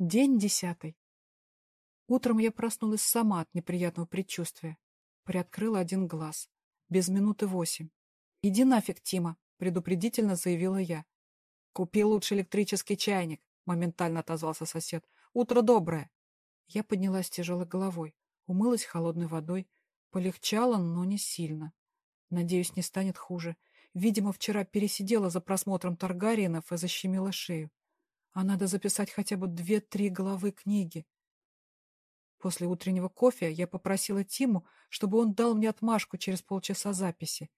День десятый. Утром я проснулась сама от неприятного предчувствия. Приоткрыла один глаз. Без минуты восемь. «Иди нафиг, Тима», — предупредительно заявила я. «Купи лучше электрический чайник», — моментально отозвался сосед. «Утро доброе». Я поднялась тяжелой головой, умылась холодной водой. Полегчало, но не сильно. Надеюсь, не станет хуже. Видимо, вчера пересидела за просмотром Таргариенов и защемила шею а надо записать хотя бы две-три главы книги. После утреннего кофе я попросила Тиму, чтобы он дал мне отмашку через полчаса записи.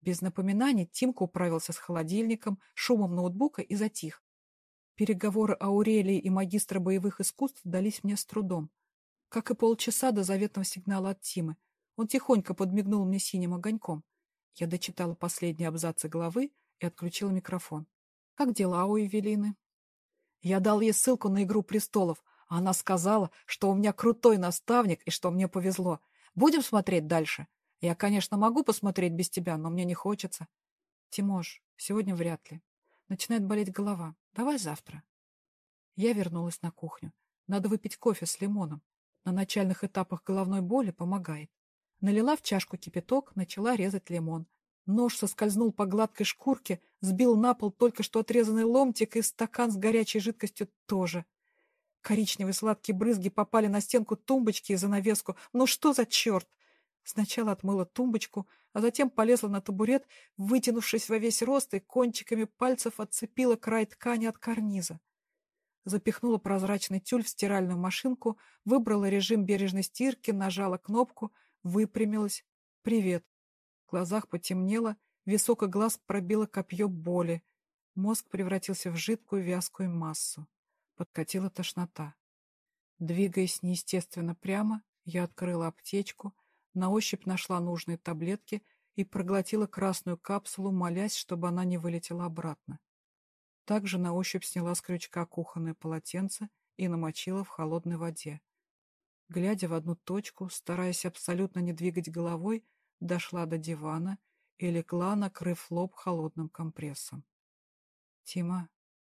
Без напоминаний Тимка управился с холодильником, шумом ноутбука и затих. Переговоры Аурелии и магистра боевых искусств дались мне с трудом. Как и полчаса до заветного сигнала от Тимы. Он тихонько подмигнул мне синим огоньком. Я дочитала последние абзацы главы и отключила микрофон. «Как дела у Евелины?» Я дал ей ссылку на «Игру престолов», она сказала, что у меня крутой наставник и что мне повезло. Будем смотреть дальше? Я, конечно, могу посмотреть без тебя, но мне не хочется. Тимош, сегодня вряд ли. Начинает болеть голова. Давай завтра. Я вернулась на кухню. Надо выпить кофе с лимоном. На начальных этапах головной боли помогает. Налила в чашку кипяток, начала резать лимон. Нож соскользнул по гладкой шкурке, сбил на пол только что отрезанный ломтик и стакан с горячей жидкостью тоже. Коричневые сладкие брызги попали на стенку тумбочки и занавеску. Ну что за черт? Сначала отмыла тумбочку, а затем полезла на табурет, вытянувшись во весь рост и кончиками пальцев отцепила край ткани от карниза. Запихнула прозрачный тюль в стиральную машинку, выбрала режим бережной стирки, нажала кнопку, выпрямилась. «Привет!» В глазах потемнело, висок и глаз пробило копье боли. Мозг превратился в жидкую вязкую массу. Подкатила тошнота. Двигаясь неестественно прямо, я открыла аптечку, на ощупь нашла нужные таблетки и проглотила красную капсулу, молясь, чтобы она не вылетела обратно. Также на ощупь сняла с крючка кухонное полотенце и намочила в холодной воде. Глядя в одну точку, стараясь абсолютно не двигать головой, дошла до дивана и легла, накрыв лоб холодным компрессом. «Тима,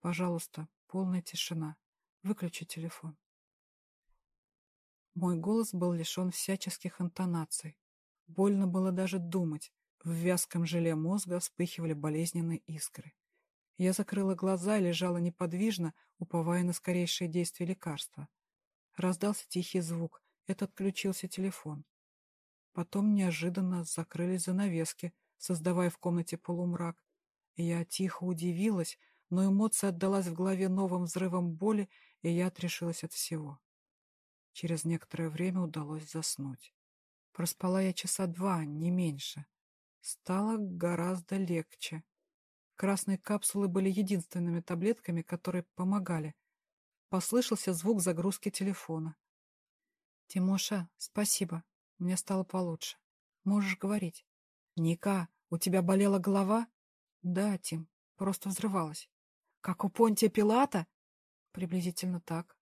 пожалуйста, полная тишина. Выключи телефон». Мой голос был лишен всяческих интонаций. Больно было даже думать. В вязком желе мозга вспыхивали болезненные искры. Я закрыла глаза и лежала неподвижно, уповая на скорейшее действие лекарства. Раздался тихий звук. Это отключился телефон. Потом неожиданно закрылись занавески, создавая в комнате полумрак. Я тихо удивилась, но эмоция отдалась в голове новым взрывом боли, и я отрешилась от всего. Через некоторое время удалось заснуть. Проспала я часа два, не меньше. Стало гораздо легче. Красные капсулы были единственными таблетками, которые помогали. Послышался звук загрузки телефона. «Тимоша, спасибо. Мне стало получше. Можешь говорить. Ника, у тебя болела голова? Да, Тим, просто взрывалась. Как у Понтия Пилата? Приблизительно так.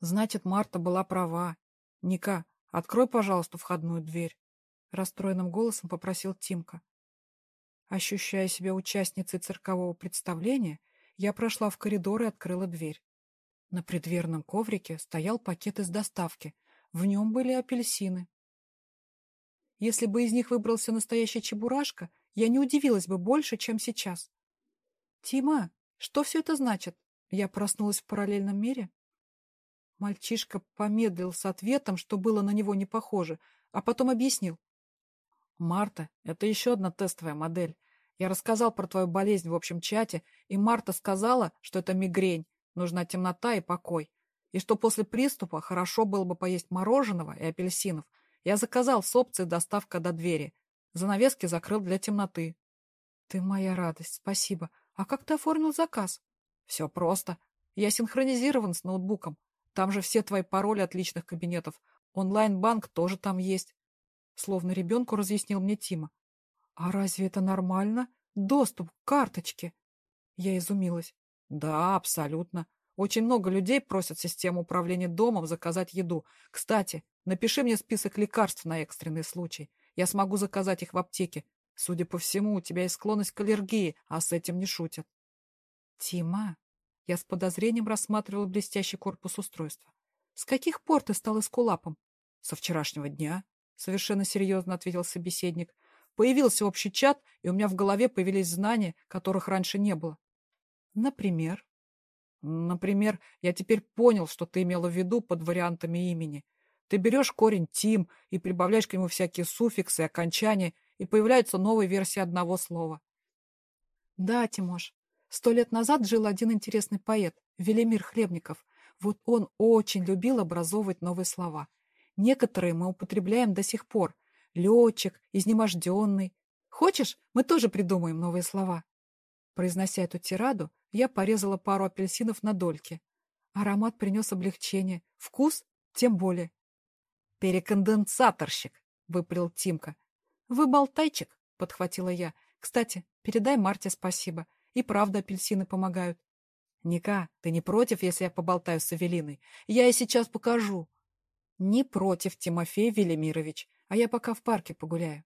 Значит, Марта была права. Ника, открой, пожалуйста, входную дверь. Расстроенным голосом попросил Тимка. Ощущая себя участницей циркового представления, я прошла в коридор и открыла дверь. На предверном коврике стоял пакет из доставки. В нем были апельсины. Если бы из них выбрался настоящий чебурашка, я не удивилась бы больше, чем сейчас. «Тима, что все это значит? Я проснулась в параллельном мире?» Мальчишка помедлил с ответом, что было на него не похоже, а потом объяснил. «Марта, это еще одна тестовая модель. Я рассказал про твою болезнь в общем чате, и Марта сказала, что это мигрень, нужна темнота и покой, и что после приступа хорошо было бы поесть мороженого и апельсинов, я заказал с опцией доставка до двери. Занавески закрыл для темноты. Ты моя радость, спасибо. А как ты оформил заказ? Все просто. Я синхронизирован с ноутбуком. Там же все твои пароли от личных кабинетов. Онлайн-банк тоже там есть. Словно ребенку разъяснил мне Тима. А разве это нормально? Доступ к карточке. Я изумилась. Да, абсолютно. Очень много людей просят систему управления домом заказать еду. Кстати, напиши мне список лекарств на экстренный случай. Я смогу заказать их в аптеке. Судя по всему, у тебя есть склонность к аллергии, а с этим не шутят. Тима, Я с подозрением рассматривала блестящий корпус устройства. «С каких пор ты стал эскулапом?» «Со вчерашнего дня», — совершенно серьезно ответил собеседник. «Появился общий чат, и у меня в голове появились знания, которых раньше не было». «Например?» «Например, я теперь понял, что ты имела в виду под вариантами имени. Ты берешь корень «тим» и прибавляешь к нему всякие суффиксы окончания, и появляются новые версии одного слова. Да, Тимош, сто лет назад жил один интересный поэт, Велимир Хлебников. Вот он очень любил образовывать новые слова. Некоторые мы употребляем до сих пор. Летчик, изнеможденный. Хочешь, мы тоже придумаем новые слова? Произнося эту тираду, я порезала пару апельсинов на дольки. Аромат принес облегчение. Вкус тем более. «Переконденсаторщик!» — выпалил Тимка. «Вы болтайчик!» — подхватила я. «Кстати, передай Марте спасибо. И правда апельсины помогают». «Ника, ты не против, если я поболтаю с Эвелиной? Я ей сейчас покажу». «Не против, Тимофей Велимирович, а я пока в парке погуляю».